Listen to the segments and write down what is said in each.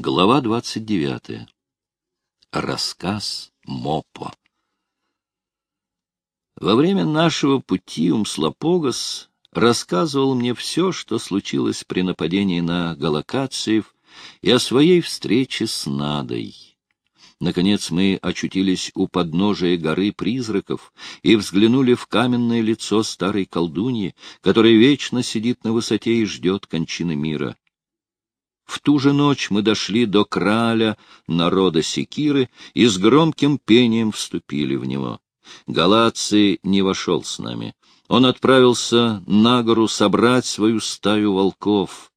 Глава двадцать девятая. Рассказ Мопо. Во время нашего пути Умслопогас рассказывал мне все, что случилось при нападении на Галакациев и о своей встрече с Надой. Наконец мы очутились у подножия горы призраков и взглянули в каменное лицо старой колдуньи, которая вечно сидит на высоте и ждет кончины мира. В ту же ночь мы дошли до краля народа Секиры и с громким пением вступили в него. Галаций не вошел с нами. Он отправился на гору собрать свою стаю волков.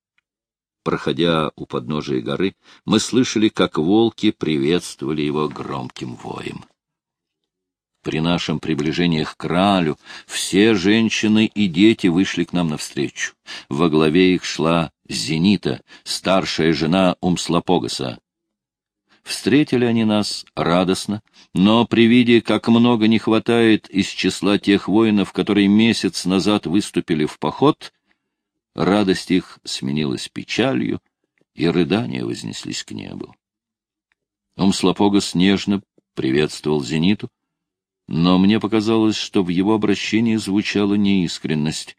Проходя у подножия горы, мы слышали, как волки приветствовали его громким воем. При нашем приближении к кралю все женщины и дети вышли к нам навстречу. Во главе их шла Зенита, старшая жена Умслопогаса. Встретили они нас радостно, но при виде, как много не хватает из числа тех воинов, которые месяц назад выступили в поход, радость их сменилась печалью, и рыдания вознеслись к небу. Умслопогас нежно приветствовал Зениту, но мне показалось, что в его обращении звучала неискренность.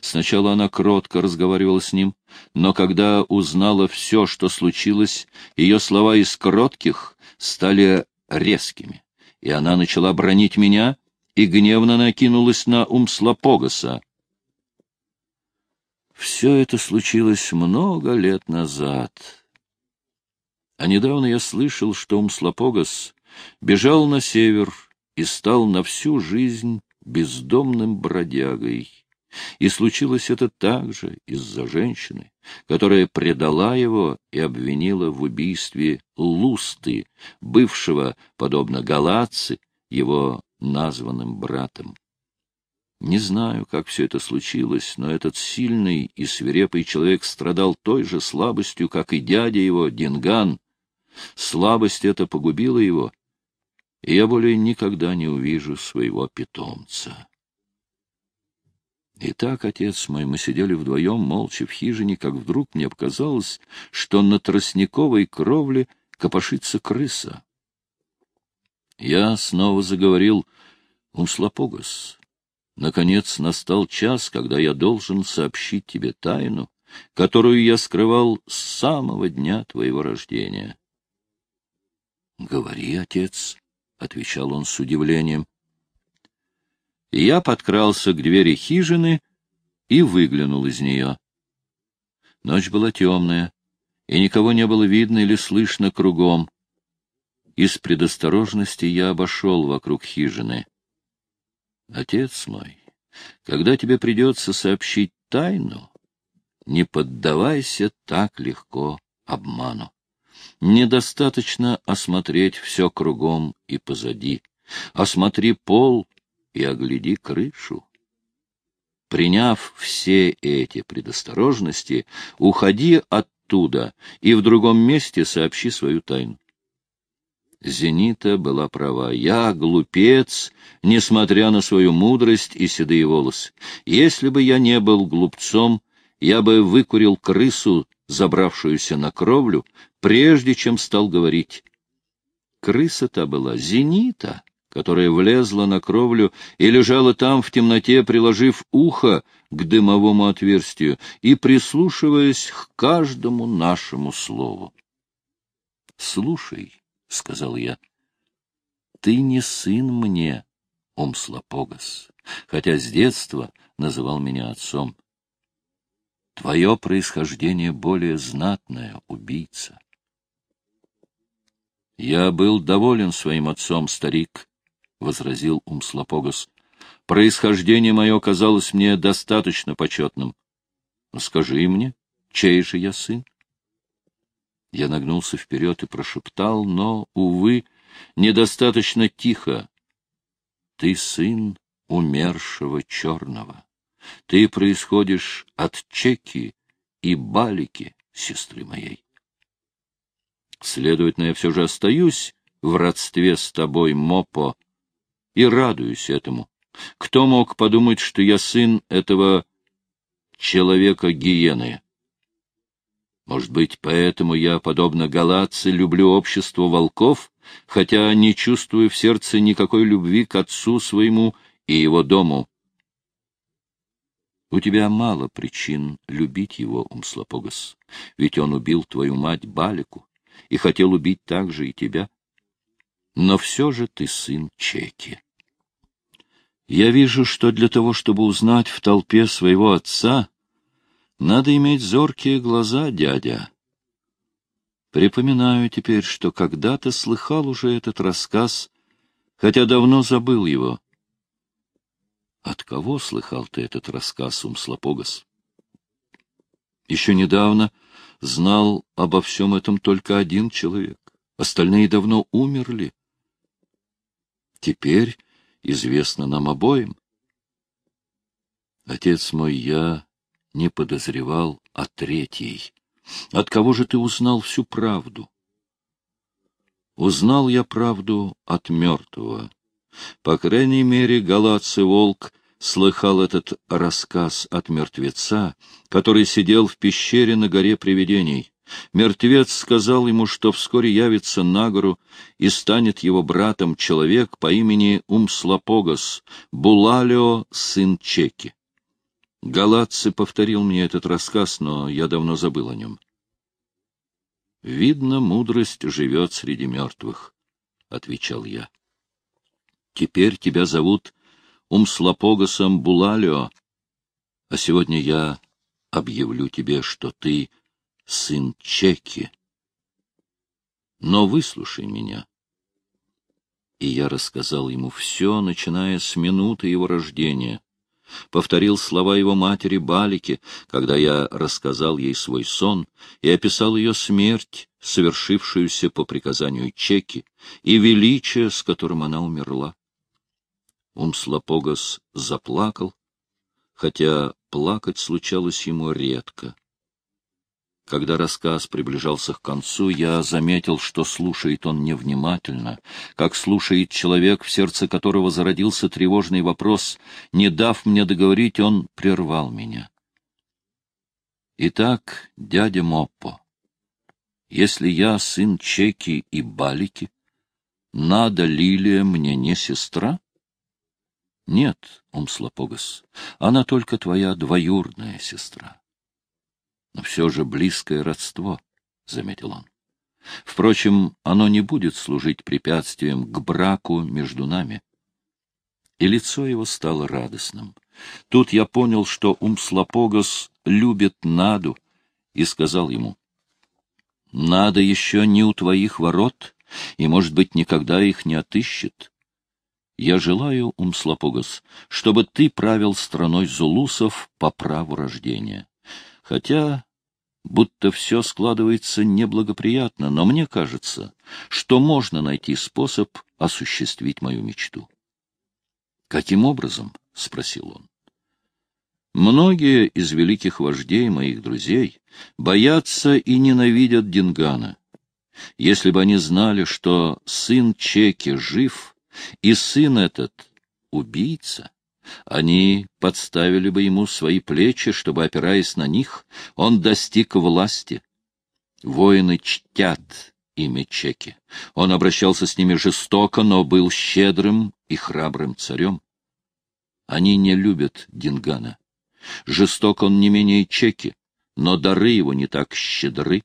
Сначала она кротко разговаривала с ним, но когда узнала все, что случилось, ее слова из кротких стали резкими, и она начала бронить меня и гневно накинулась на Умслопогаса. Все это случилось много лет назад. А недавно я слышал, что Умслопогас бежал на север и стал на всю жизнь бездомным бродягой. И случилось это также из-за женщины, которая предала его и обвинила в убийстве Лусты, бывшего, подобно Галатцы, его названным братом. Не знаю, как все это случилось, но этот сильный и свирепый человек страдал той же слабостью, как и дядя его, Динган. Слабость эта погубила его, и я более никогда не увижу своего питомца. Итак, отец мой, мы сидели вдвоем, молча в хижине, как вдруг мне показалось, что на тростниковой кровле копошится крыса. Я снова заговорил «Умслопогас, наконец настал час, когда я должен сообщить тебе тайну, которую я скрывал с самого дня твоего рождения». «Говори, отец», — отвечал он с удивлением. Я подкрался к двери хижины и выглянул из нее. Ночь была темная, и никого не было видно или слышно кругом. Из предосторожности я обошел вокруг хижины. Отец мой, когда тебе придется сообщить тайну, не поддавайся так легко обману. Недостаточно осмотреть все кругом и позади. Осмотри пол и огляди крышу. Приняв все эти предосторожности, уходи оттуда и в другом месте сообщи свою тайну. Зенита была права. Я глупец, несмотря на свою мудрость и седые волосы. Если бы я не был глупцом, я бы выкурил крысу, забравшуюся на кровлю, прежде чем стал говорить. Крыса-то была зенита, которая влезла на кровлю и лежала там в темноте, приложив ухо к дымовому отверстию и прислушиваясь к каждому нашему слову. — Слушай, — сказал я, — ты не сын мне, Умслопогас, хотя с детства называл меня отцом. Твое происхождение более знатное, убийца. — Я был доволен своим отцом, старик, — возразил Умслопогас. — Происхождение мое казалось мне достаточно почетным. Скажи мне, чей же я сын? Я нагнулся вперед и прошептал, но, увы, недостаточно тихо. Ты сын умершего черного. Ты происходишь от Чеки и Балики, сестры моей. Следовательно, я все же остаюсь в родстве с тобой, Мопо, и радуюсь этому. Кто мог подумать, что я сын этого человека-гиены? Может быть, поэтому я, подобно галатце, люблю общество волков, хотя не чувствую в сердце никакой любви к отцу своему и его дому. У тебя мало причин любить его, Умслопогас, ведь он убил твою мать Балику и хотел убить также и тебя. Но все же ты сын Чеки. Я вижу, что для того, чтобы узнать в толпе своего отца, надо иметь зоркие глаза, дядя. Припоминаю теперь, что когда-то слыхал уже этот рассказ, хотя давно забыл его. От кого слыхал ты этот рассказ, Умслопогас? Еще недавно знал обо всем этом только один человек. Остальные давно умерли. Теперь известно нам обоим. Отец мой, я не подозревал о третьей. От кого же ты узнал всю правду? Узнал я правду от мертвого. По крайней мере, Галаций Волк слыхал этот рассказ от мертвеца, который сидел в пещере на горе привидений. Мертвец сказал ему, что вскоре явится на гору и станет его братом человек по имени Умслопогас, Булалио, сын Чеки. Галатцы повторил мне этот рассказ, но я давно забыл о нем. «Видно, мудрость живет среди мертвых», — отвечал я. «Теперь тебя зовут Умслопогасом Булалио, а сегодня я объявлю тебе, что ты сын Чеки. Но выслушай меня. И я рассказал ему все, начиная с минуты его рождения. Повторил слова его матери Балики, когда я рассказал ей свой сон, и описал ее смерть, совершившуюся по приказанию Чеки, и величие, с которым она умерла. Умслопогас заплакал, хотя плакать случалось ему редко. Когда рассказ приближался к концу, я заметил, что слушает он невнимательно, как слушает человек, в сердце которого зародился тревожный вопрос. Не дав мне договорить, он прервал меня. Итак, дядя Моппо, если я сын Чеки и Балики, надо Лилия мне не сестра? Нет, Умслопогас, она только твоя двоюродная сестра все же близкое родство, — заметил он. Впрочем, оно не будет служить препятствием к браку между нами. И лицо его стало радостным. Тут я понял, что Умслопогас любит Наду, и сказал ему, «Нада еще не у твоих ворот, и, может быть, никогда их не отыщет. Я желаю, Умслопогас, чтобы ты правил страной зулусов по праву рождения хотя будто все складывается неблагоприятно, но мне кажется, что можно найти способ осуществить мою мечту. «Каким образом?» — спросил он. Многие из великих вождей моих друзей боятся и ненавидят Дингана. Если бы они знали, что сын Чеки жив, и сын этот — убийца, они подставили бы ему свои плечи, чтобы, опираясь на них, он достиг власти. Воины чтят имя Чеки. Он обращался с ними жестоко, но был щедрым и храбрым царем. Они не любят Дингана. Жесток он не менее Чеки, но дары его не так щедры.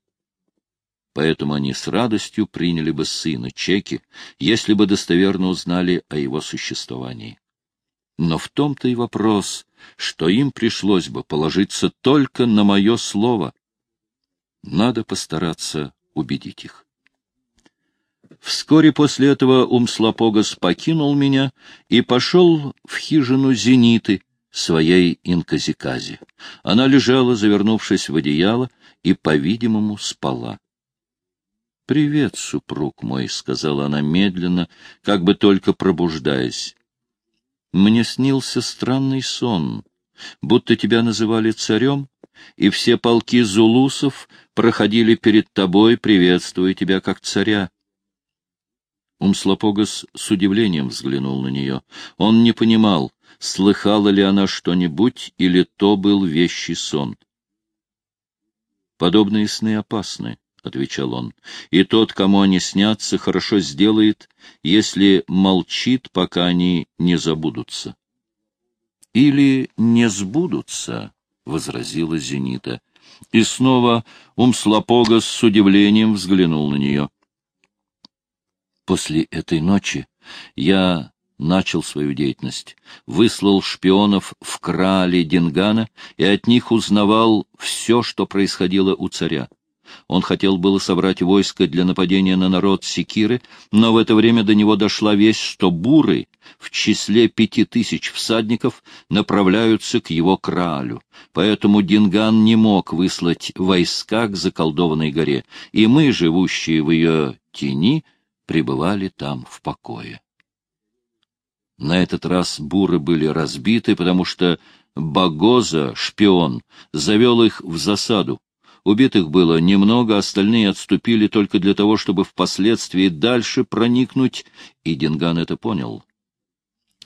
Поэтому они с радостью приняли бы сына Чеки, если бы достоверно узнали о его существовании. Но в том-то и вопрос, что им пришлось бы положиться только на мое слово. Надо постараться убедить их. Вскоре после этого Умслопогас покинул меня и пошел в хижину Зениты, своей инказикази. Она лежала, завернувшись в одеяло, и, по-видимому, спала. — Привет, супруг мой, — сказала она медленно, как бы только пробуждаясь. Мне снился странный сон, будто тебя называли царем, и все полки зулусов проходили перед тобой, приветствуя тебя как царя. Умслопогас с удивлением взглянул на нее. Он не понимал, слыхала ли она что-нибудь, или то был вещий сон. Подобные сны опасны, — отвечал он, — и тот, кому они снятся, хорошо сделает, если молчит, пока они не забудутся. — Или не сбудутся, — возразила Зенита. И снова Умслопога с удивлением взглянул на нее. После этой ночи я начал свою деятельность, выслал шпионов в крале Дингана и от них узнавал все, что происходило у царя. Он хотел было собрать войско для нападения на народ Секиры, но в это время до него дошла весть, что буры в числе пяти тысяч всадников направляются к его кралю. Поэтому Динган не мог выслать войска к заколдованной горе, и мы, живущие в ее тени, пребывали там в покое. На этот раз буры были разбиты, потому что Багоза, шпион, завел их в засаду. Убитых было немного, остальные отступили только для того, чтобы впоследствии дальше проникнуть, и Динган это понял.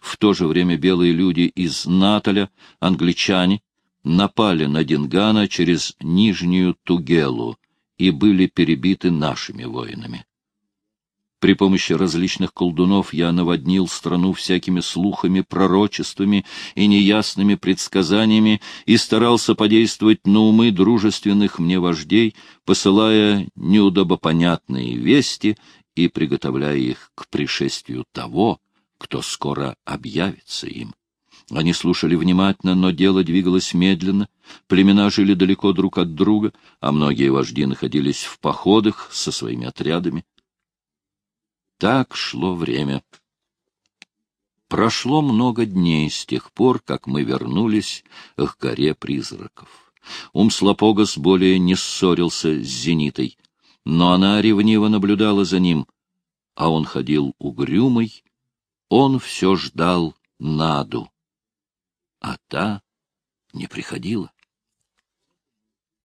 В то же время белые люди из Наталя, англичане, напали на Дингана через Нижнюю Тугелу и были перебиты нашими воинами. При помощи различных колдунов я наводнил страну всякими слухами, пророчествами и неясными предсказаниями и старался подействовать на умы дружественных мне вождей, посылая неудобопонятные вести и приготовляя их к пришествию того, кто скоро объявится им. Они слушали внимательно, но дело двигалось медленно, племена жили далеко друг от друга, а многие вожди находились в походах со своими отрядами. Так шло время. Прошло много дней с тех пор, как мы вернулись к горе призраков. Умслопогас более не ссорился с Зенитой, но она ревниво наблюдала за ним, а он ходил угрюмый, он все ждал Наду, а та не приходила.